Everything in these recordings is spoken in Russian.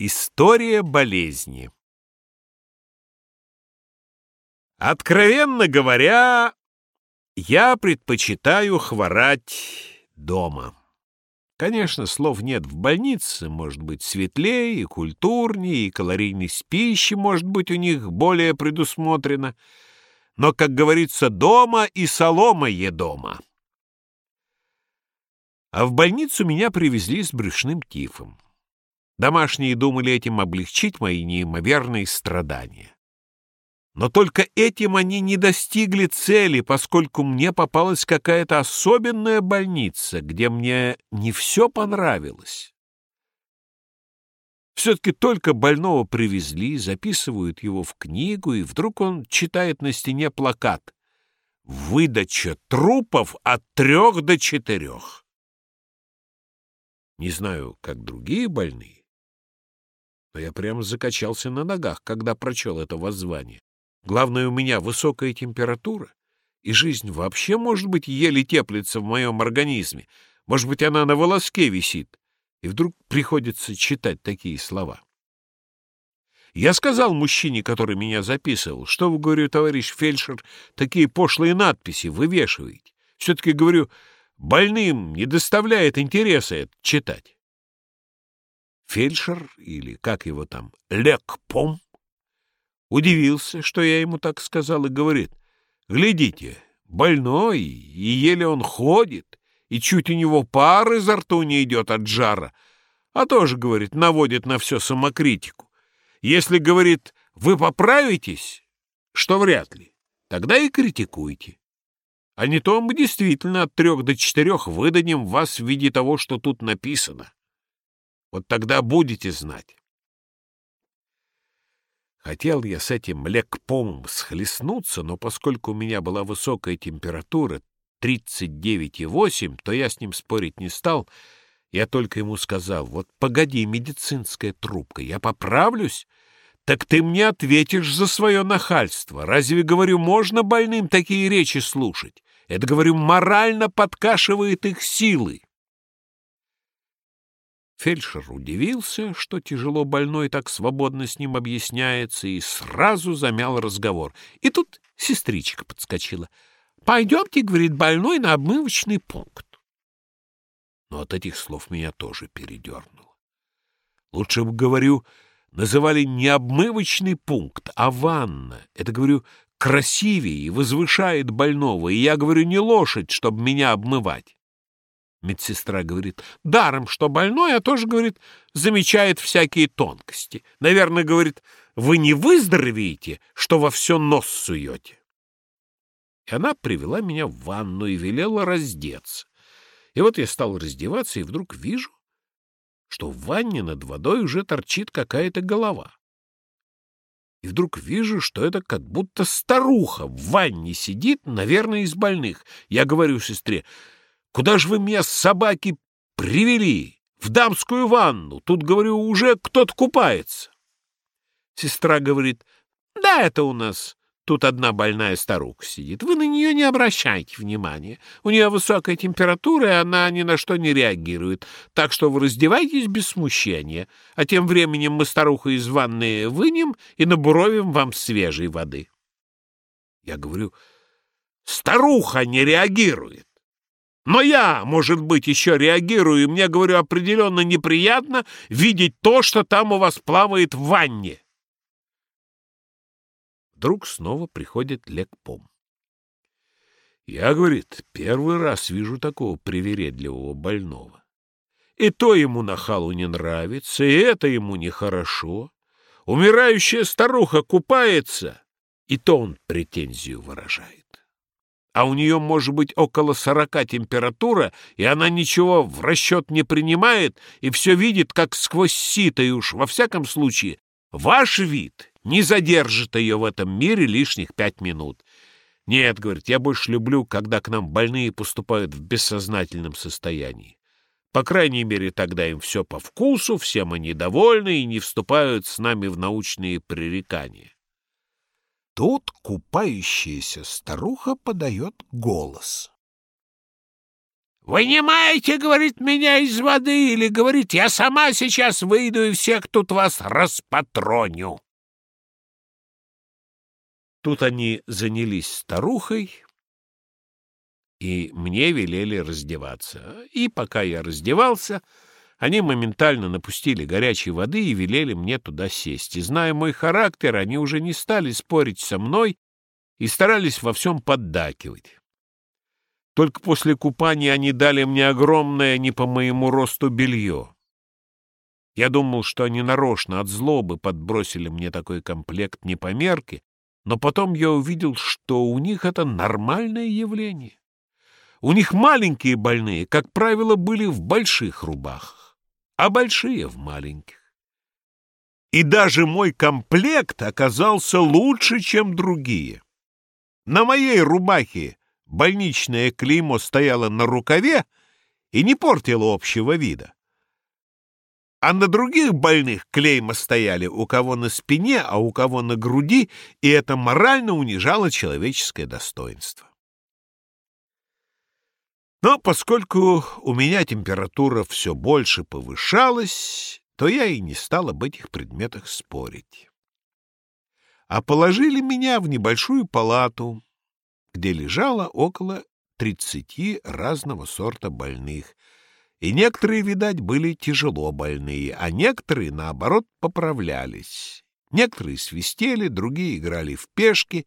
История болезни Откровенно говоря, я предпочитаю хворать дома. Конечно, слов нет в больнице, может быть, светлее и культурнее, и калорийность пищи, может быть, у них более предусмотрена. Но, как говорится, дома и солома едома. А в больницу меня привезли с брюшным тифом. Домашние думали этим облегчить мои неимоверные страдания. Но только этим они не достигли цели, поскольку мне попалась какая-то особенная больница, где мне не все понравилось. Все-таки только больного привезли, записывают его в книгу, и вдруг он читает на стене плакат «Выдача трупов от трех до четырех». Не знаю, как другие больные, но я прямо закачался на ногах, когда прочел это воззвание. Главное, у меня высокая температура, и жизнь вообще, может быть, еле теплится в моем организме. Может быть, она на волоске висит. И вдруг приходится читать такие слова. Я сказал мужчине, который меня записывал, что вы, говорю, товарищ фельдшер, такие пошлые надписи вывешиваете. Все-таки, говорю, больным не доставляет интереса это читать. Фельдшер, или как его там, Лекпом, Удивился, что я ему так сказал, и говорит, «Глядите, больной, и еле он ходит, и чуть у него пар изо рту не идет от жара, а тоже, — говорит, — наводит на все самокритику. Если, — говорит, — вы поправитесь, что вряд ли, тогда и критикуйте. А не то мы действительно от трех до четырех выдадим вас в виде того, что тут написано. Вот тогда будете знать. Хотел я с этим лекпомом схлестнуться, но поскольку у меня была высокая температура, 39,8, то я с ним спорить не стал. Я только ему сказал, вот погоди, медицинская трубка, я поправлюсь, так ты мне ответишь за свое нахальство. Разве, говорю, можно больным такие речи слушать? Это, говорю, морально подкашивает их силы. Фельдшер удивился, что тяжело больной так свободно с ним объясняется, и сразу замял разговор. И тут сестричка подскочила. «Пойдемте, — говорит больной, — на обмывочный пункт». Но от этих слов меня тоже передернуло. Лучше бы, говорю, называли не обмывочный пункт, а ванна. Это, говорю, красивее и возвышает больного, и я, говорю, не лошадь, чтобы меня обмывать. Медсестра говорит, даром, что больной, а тоже, говорит, замечает всякие тонкости. Наверное, говорит, вы не выздоровеете, что во все нос суете. И она привела меня в ванну и велела раздеться. И вот я стал раздеваться, и вдруг вижу, что в ванне над водой уже торчит какая-то голова. И вдруг вижу, что это как будто старуха в ванне сидит, наверное, из больных. Я говорю сестре, Куда же вы меня, собаки, привели? В дамскую ванну. Тут, говорю, уже кто-то купается. Сестра говорит, да, это у нас тут одна больная старуха сидит. Вы на нее не обращайте внимания. У нее высокая температура, и она ни на что не реагирует. Так что вы раздевайтесь без смущения. А тем временем мы старуху из ванны вынем и набуровим вам свежей воды. Я говорю, старуха не реагирует. Но я, может быть, еще реагирую, и мне, говорю, определенно неприятно видеть то, что там у вас плавает в ванне. Вдруг снова приходит лекпом. Я, говорит, первый раз вижу такого привередливого больного. И то ему нахалу не нравится, и это ему нехорошо. Умирающая старуха купается, и то он претензию выражает а у нее может быть около сорока температура, и она ничего в расчет не принимает и все видит, как сквозь сито, и уж во всяком случае ваш вид не задержит ее в этом мире лишних пять минут. Нет, говорит, я больше люблю, когда к нам больные поступают в бессознательном состоянии. По крайней мере, тогда им все по вкусу, всем они довольны и не вступают с нами в научные пререкания. Тут купающаяся старуха подает голос. «Вынимайте, — говорит, — меня из воды, или, говорит, я сама сейчас выйду и всех тут вас распатроню». Тут они занялись старухой, и мне велели раздеваться. И пока я раздевался, они моментально напустили горячей воды и велели мне туда сесть. И, зная мой характер, они уже не стали спорить со мной и старались во всем поддакивать. Только после купания они дали мне огромное не по моему росту белье. Я думал, что они нарочно от злобы подбросили мне такой комплект не по мерке, но потом я увидел, что у них это нормальное явление. У них маленькие больные, как правило, были в больших рубахах, а большие — в маленьких. И даже мой комплект оказался лучше, чем другие. На моей рубахе больничное клеймо стояло на рукаве и не портило общего вида. А на других больных клейма стояли у кого на спине, а у кого на груди, и это морально унижало человеческое достоинство. Но поскольку у меня температура все больше повышалась, то я и не стал об этих предметах спорить. А положили меня в небольшую палату, где лежало около тридцати разного сорта больных, и некоторые, видать, были тяжело больные, а некоторые, наоборот, поправлялись. Некоторые свистели, другие играли в пешки,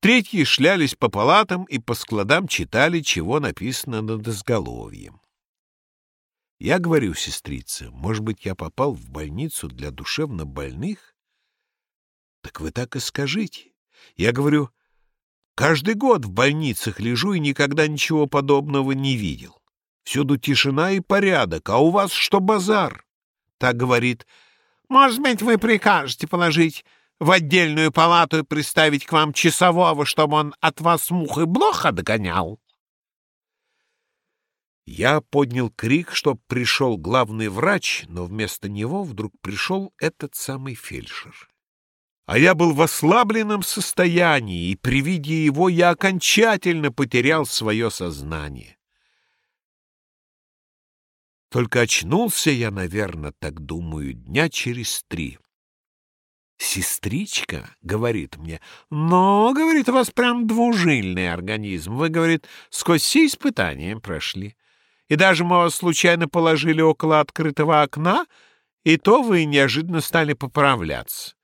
третьи шлялись по палатам и по складам читали, чего написано над изголовьем. Я говорю, сестрице, может быть, я попал в больницу для душевно больных? Так вы так и скажите. Я говорю, Каждый год в больницах лежу и никогда ничего подобного не видел. Всюду тишина и порядок, а у вас что базар? Так говорит. Может быть, вы прикажете положить в отдельную палату и приставить к вам часового, чтобы он от вас мух и блох отгонял? Я поднял крик, чтоб пришел главный врач, но вместо него вдруг пришел этот самый фельдшер а я был в ослабленном состоянии, и при виде его я окончательно потерял свое сознание. Только очнулся я, наверное, так думаю, дня через три. Сестричка говорит мне, но, говорит, у вас прям двужильный организм. Вы, говорит, сквозь все испытания прошли. И даже мы вас случайно положили около открытого окна, и то вы неожиданно стали поправляться.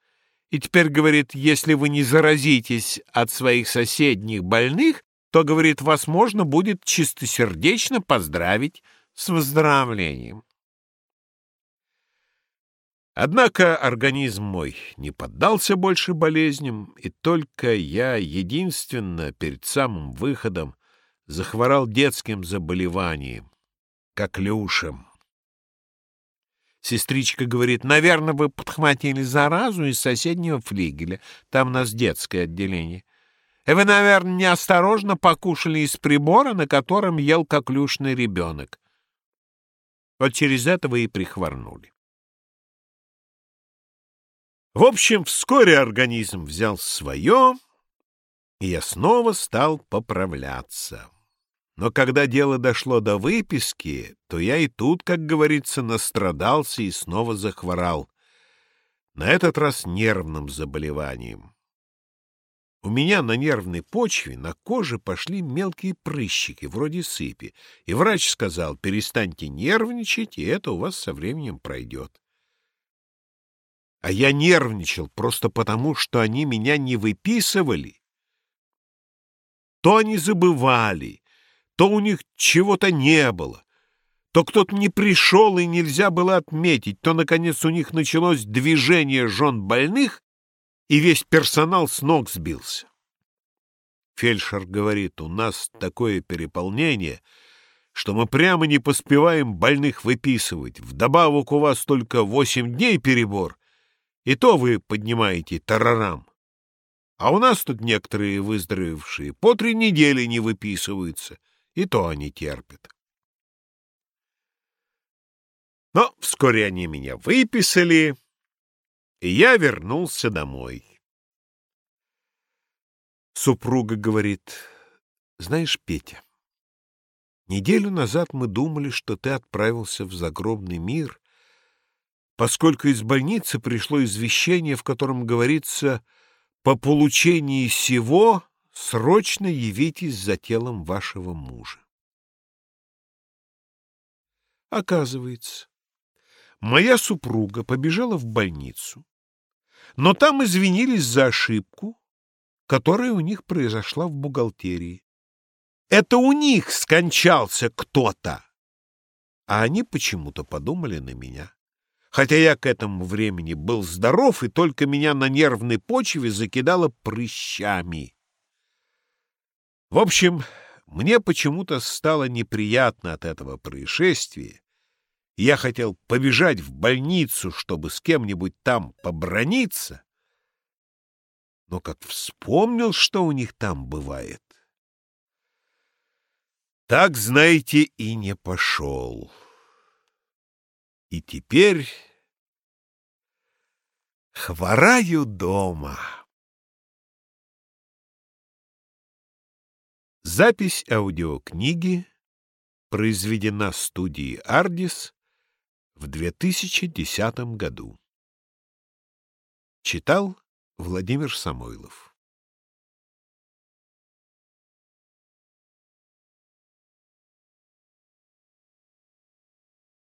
И теперь, говорит, если вы не заразитесь от своих соседних больных, то, говорит, вас можно будет чистосердечно поздравить с выздоровлением. Однако организм мой не поддался больше болезням, и только я единственно перед самым выходом захворал детским заболеванием, как люшем. Сестричка говорит, наверное, вы подхватили заразу из соседнего флигеля. Там у нас детское отделение. И вы, наверное, неосторожно покушали из прибора, на котором ел коклюшный ребенок. Вот через это вы и прихворнули. В общем, вскоре организм взял свое, и я снова стал поправляться. Но когда дело дошло до выписки, то я и тут, как говорится, настрадался и снова захворал. На этот раз нервным заболеванием. У меня на нервной почве на коже пошли мелкие прыщики, вроде сыпи, и врач сказал, перестаньте нервничать, и это у вас со временем пройдет. А я нервничал просто потому, что они меня не выписывали. То они забывали, то у них чего-то не было, то кто-то не пришел и нельзя было отметить, то, наконец, у них началось движение жен больных, и весь персонал с ног сбился. Фельдшер говорит, у нас такое переполнение, что мы прямо не поспеваем больных выписывать. Вдобавок у вас только восемь дней перебор, и то вы поднимаете тарарам. А у нас тут некоторые выздоровевшие по три недели не выписываются — и то они терпят. Но вскоре они меня выписали, и я вернулся домой. Супруга говорит, знаешь, Петя, Неделю назад мы думали, что ты отправился в загробный мир, поскольку из больницы пришло извещение, в котором говорится «По получении сего срочно явитесь за телом вашего мужа». Оказывается, моя супруга побежала в больницу, но там извинились за ошибку, которая у них произошла в бухгалтерии. Это у них скончался кто-то. А они почему-то подумали на меня. Хотя я к этому времени был здоров, и только меня на нервной почве закидало прыщами. В общем, мне почему-то стало неприятно от этого происшествия, я хотел побежать в больницу, чтобы с кем-нибудь там поброниться, но как вспомнил, что у них там бывает, так, знаете, и не пошел. И теперь хвораю дома. Запись аудиокниги произведена студией «Ардис» в 2010 году. Читал Владимир Самойлов